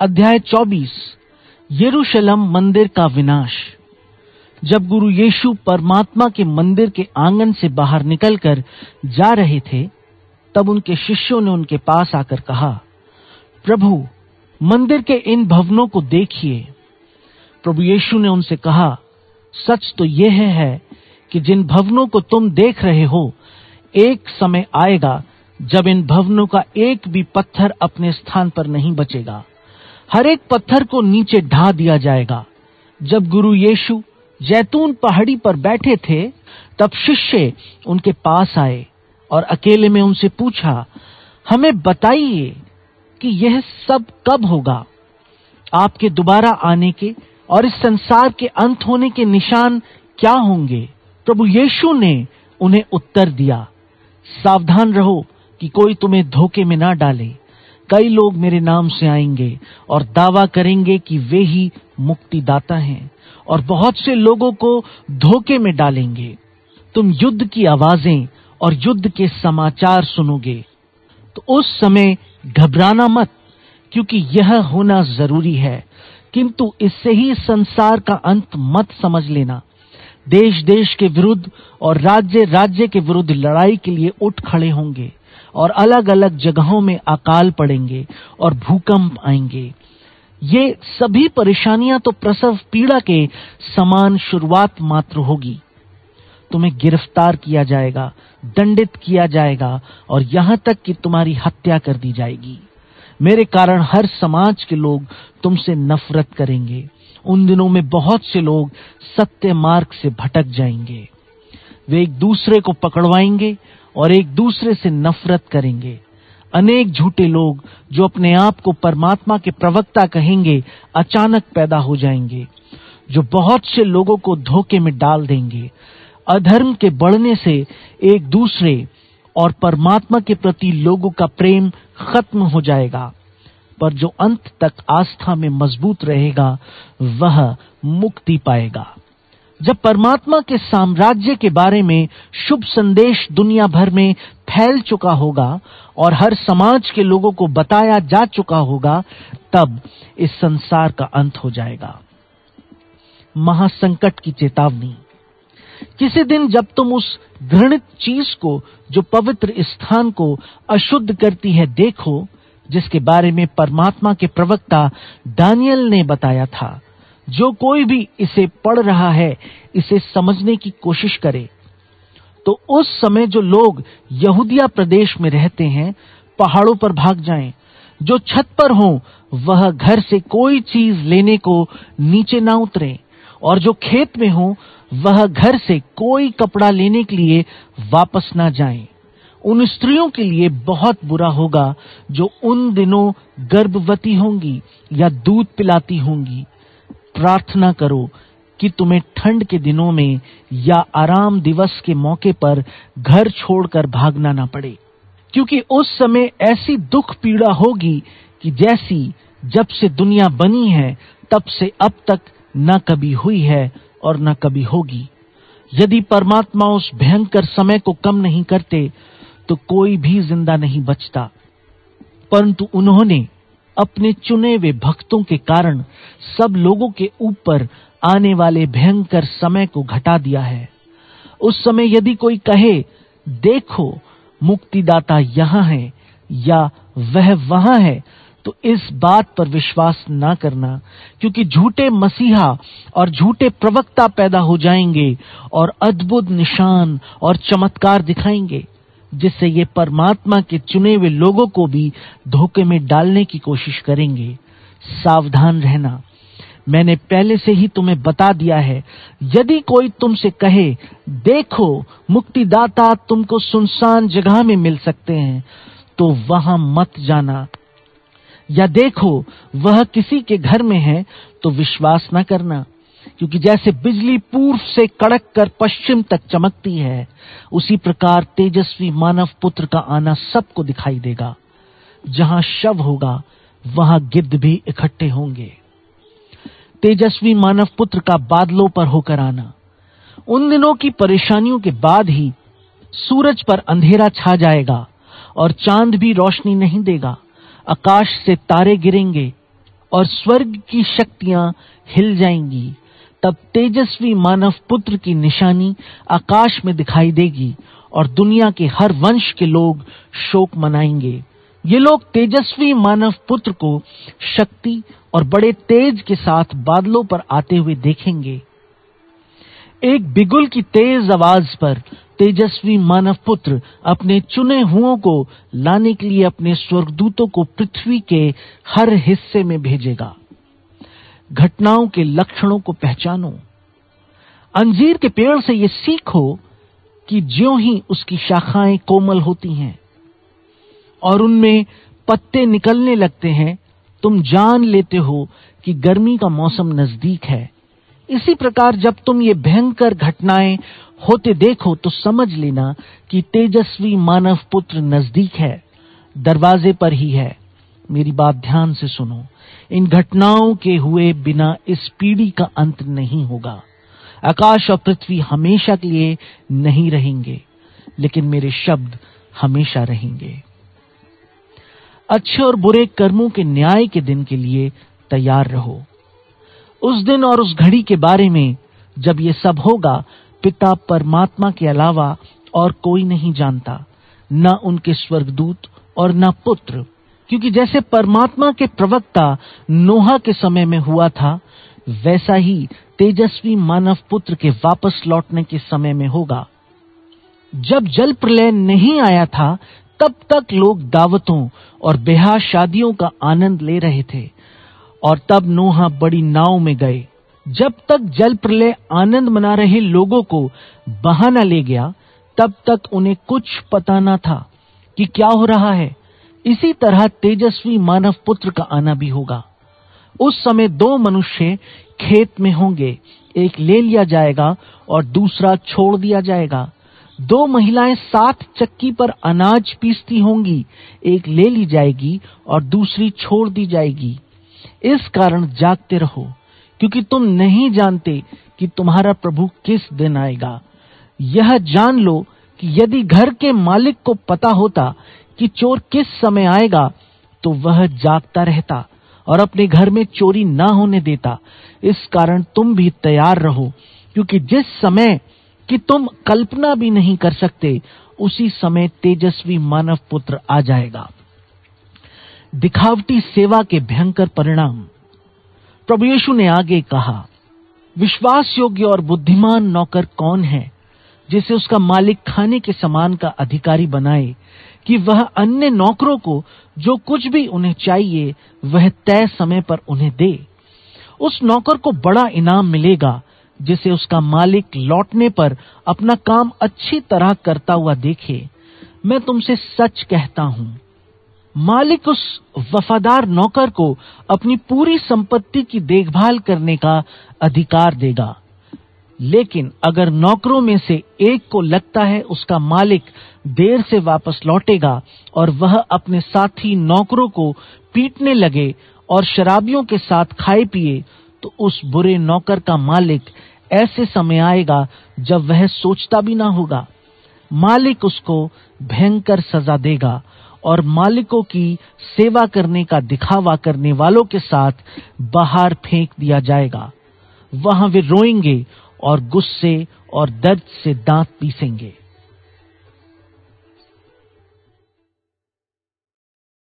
अध्याय 24 यरूशलेम मंदिर का विनाश। जब गुरु यीशु परमात्मा के मंदिर के आँगन से बाहर निकलकर जा रहे थे, तब उनके शिष्यों ने उनके पास आकर कहा, प्रभु, मंदिर के इन भवनों को देखिए। प्रभु यीशु ने उनसे कहा, सच तो यह है कि जिन भवनों को तुम देख रहे हो, एक समय आएगा जब इन भवनों का एक भी पत्थर अपने स्थान पर नहीं बचेगा। हर एक पत्थर को नीचे ढा दिया जाएगा। जब गुरु यीशु जैतून पहाड़ी पर बैठे थे, तब शिष्य उनके पास आए और अकेले में उनसे पूछा, हमें बताइए कि यह सब कब होगा? आपके दोबारा आने के और इस संसार के अंत होने के निशान क्या होंगे? प्रभु यीशु ने उन्हें उत्तर दिया, सावधान रहो कि कोई तुम्हें धोखे में ना डाले। कई लोग मेरे नाम से आएँगे और दावा करेंगे कि वे ही मुक्तिदाता हैं और बहुत से लोगों को धोखे में डालेंगे। तुम युद्ध की आवाज़ें और युद्ध के समाचार सुनोगे। तो उस समय घबराना मत, क्योंकि यह होना ज़रूरी है। किंतु इससे ही संसार का अंत मत समझ लेना। देश देश के विरुद्ध और राज्य राज्य के विरुद्ध लड़ाई के लिए उठ खड़े होंगे। और अलग अलग जगहों में अकाल पड़ेंगे और भूकंप आएँगे। ये सभी परेशानियाँ तो प्रसव पीड़ा के समान शुरुआत मात्र होगी। तुम्हें गिरफ़्तार किया जाएगा, दंडित किया जाएगा और यहाँ तक कि तुम्हारी हत्या कर दी जाएगी। मेरे कारण हर समाज के लोग तुमसे नफरत करेंगे। उन दिनों में बहुत से लोग सत्य मार्ग से भटक जाएँगे। वे एक दूसरे को पकड़वाएँगे और एक दूसरे से नफरत करेंगे। अनेक झूठे लोग जो अपने आप को परमात्मा के प्रवक्ता कहेंगे, अचानक पैदा हो जाएँगे, जो बहुत से लोगों को धोखे में डाल देंगे। अधर्म के बढ़ने से एक दूसरे और परमात्मा के प्रति लोगों का प्रेम खत्म हो जाएगा, पर जो अंत तक आस्था में मज़बूत रहेगा, वह मुक्ति पाएगा। जब परमात्मा के साम्राज्य के बारे में शुभ संदेश दुनिया भर में फैल चुका होगा और हर समाज के लोगों को बताया जा चुका होगा, तब इस संसार का अंत हो जाएगा। महासंकट की चेतावनी। किसी दिन जब तुम उस घृणित चीज़ को, जो पवित्र स्थान को अशुद्ध करती है, देखो, जिसके बारे में परमात्मा के प्रवक्ता दानियल ने बताया था जो कोई भी इसे पढ़ रहा है, इसे समझने की कोशिश करे। तो उस समय जो लोग यहूदिया प्रदेश में रहते हैं, पहाड़ों पर भाग जाएँ। जो छत पर हों, वह घर से कोई चीज़ लेने को नीचे ना उतरे। और जो खेत में हो, वह घर से कोई कपड़ा लेने के लिए वापस ना जाएँ। उन स्त्रियों के लिए बहुत बुरा होगा, जो उन दिनों गर्भवती होंगी या दूध पिलाती होंगी। प्रार्थना करो कि तुम्हें ठंड के दिनों में या आराम दिवस के मौके पर घर छोड़कर भागना ना पड़े। क्योंकि उस समय ऐसी दुख पीड़ा होगी कि जैसी जब से दुनिया बनी है, तब से अब तक न कभी हुई है और न कभी होगी। यदि परमात्मा उस भयंकर समय को कम नहीं करते तो कोई भी ज़िंदा नहीं बचता। परंतु उन्होंने अपने चुने हुए भक्तों के कारण सब लोगों के ऊपर आने वाले भयंकर समय को घटा दिया है। उस समय यदि कोई कहे, देखो, मुक्तिदाता यहाँ है या वह वहाँ है तो इस बात पर विश्वास ना करना, क्योंकि झूठे मसीहा और झूठे प्रवक्ता पैदा हो जाएँगे और अद्भुत निशान और चमत्कार दिखाएँगे। जिससे ये परमात्मा के चुने हुए लोगों को भी धोखे में डालने की कोशिश करेंगे। सावधान रहना। मैंने पहले से ही तुम्हें बता दिया है, यदि कोई तुमसे कहे, देखो, मुक्तिदाता तुमको सुनसान जगह में मिल सकते हैं तो वहाँ मत जाना। या देखो, वह किसी के घर में है तो विश्वास न करना। क्योंकि जैसे बिजली पूर्व से कड़क कर पश्चिम तक चमकती है, उसी प्रकार तेजस्वी मानव पुत्र का आना सबको दिखाई देगा। जहाँ शव होगा, वहाँ गिद्ध भी इकट्ठे होंगे। तेजस्वी मानव पुत्र का बादलों पर होकर आना। उन दिनों की परेशानियों के बाद ही सूरज पर अंधेरा छा जाएगा और चाँद भी रोशनी नहीं देगा। आकाश से तारे गिरेंगे और स्वर्ग की शक्तियाँ हिल जाएँगी। तब तेजस्वी मानव पुत्र की निशानी आकाश में दिखाई देगी और दुनिया के हर वंश के लोग शोक मनाएँगे। ये लोग तेजस्वी मानव पुत्र को शक्ति और बड़े तेज के साथ बादलों पर आते हुए देखेंगे। एक बिगुल की तेज आवाज़ पर तेजस्वी मानव पुत्र अपने चुने हुओं को लाने के लिए अपने स्वर्गदूतों को पृथ्वी के हर हिस्से में भेजेगा। घटनाओं के लक्षणों को पहचानो। अंजीर के पेड़ से ये सीखो कि ज्यों ही उसकी शाखाएँ कोमल होती हैं और उनमें पत्ते निकलने लगते हैं, तुम जान लेते हो कि गर्मी का मौसम नज़दीक है। इसी प्रकार जब तुम ये भयंकर घटनाएँ होते देखो तो समझ लेना कि तेजस्वी मानव पुत्र नज़दीक है, दरवाजे पर ही है। मेरी बात ध्यान से सुनो। इन घटनाओं के हुए बिना इस पीढ़ी का अंत नहीं होगा। आकाश और पृथ्वी हमेशा के लिए नहीं रहेंगे, लेकिन मेरे शब्द हमेशा रहेंगे। अच्छे और बुरे कर्मों के न्याय के दिन के लिए तैयार रहो। उस दिन और उस घड़ी के बारे में जब ये सब होगा, पिता परमात्मा के अलावा और कोई नहीं जानता, न उनके स्वर्गदूत और न पुत्र। क्योंकि जैसे परमात्मा के प्रवक्ता नोहा के समय में हुआ था, वैसा ही तेजस्वी मानव पुत्र के वापस लौटने के समय में होगा। जब जल प्रलय नहीं आया था, तब तक लोग दावतों और बेहा शादियों का आनंद ले रहे थे और तब नोहा बड़ी नाव में गए। जब तक जल प्रलय आनंद मना रहे लोगों को बहाना ले गया, तब तक उन्हें कुछ पता न था कि क्या हो रहा है। इसी तरह तेजस्वी मानव पुत्र का आना भी होगा। उस समय दो मनुष्य खेत में होंगे। एक ले लिया जाएगा और दूसरा छोड़ दिया जाएगा। दो महिलाएँ सात चक्की पर अनाज पीसती होंगी। एक ले ली जाएगी और दूसरी छोड़ दी जाएगी। इस कारण जागते रहो, क्योंकि तुम नहीं जानते कि तुम्हारा प्रभु किस दिन आएगा। यह जान लो कि यदि घर के मालिक को पता होता कि चोर किस समय आएगा तो वह जागता रहता और अपने घर में चोरी ना होने देता। इस कारण तुम भी तैयार रहो, क्योंकि जिस समय कि तुम कल्पना भी नहीं कर सकते, उसी समय तेजस्वी मानव पुत्र आ जाएगा। दिखावटी सेवा के भयंकर परिणाम। प्रभु यीशु ने आगे कहा विश्वास योग्य और बुद्धिमान नौकर कौन है? जिसे उसका मालिक खाने के समान का अधिकारी बनाए, कि वह अन्य नौकरों को जो कुछ भी उन्हें चाहिए, वह तय समय पर उन्हें दे। उस नौकर को बड़ा इनाम मिलेगा, जिसे उसका मालिक लौटने पर अपना काम अच्छी तरह करता हुआ देखे। मैं तुमसे सच कहता हूँ, मालिक उस वफादार नौकर को अपनी पूरी संपत्ति की देखभाल करने का अधिकार देगा। लेकिन अगर नौकरों में से एक को लगता है उसका मालिक देर से वापस लौटेगा और वह अपने साथी नौकरों को पीटने लगे और शराबियों के साथ खाए पिए तो उस बुरे नौकर का मालिक ऐसे समय आएगा जब वह सोचता भी ना होगा। मालिक उसको भयंकर सजा देगा और मालिकों की सेवा करने का दिखावा करने वालों के साथ बाहर फेंक दिया जाएगा। वहाँ वे रोएँगे और गुस्से और दर्द से दांत पीसेंगे।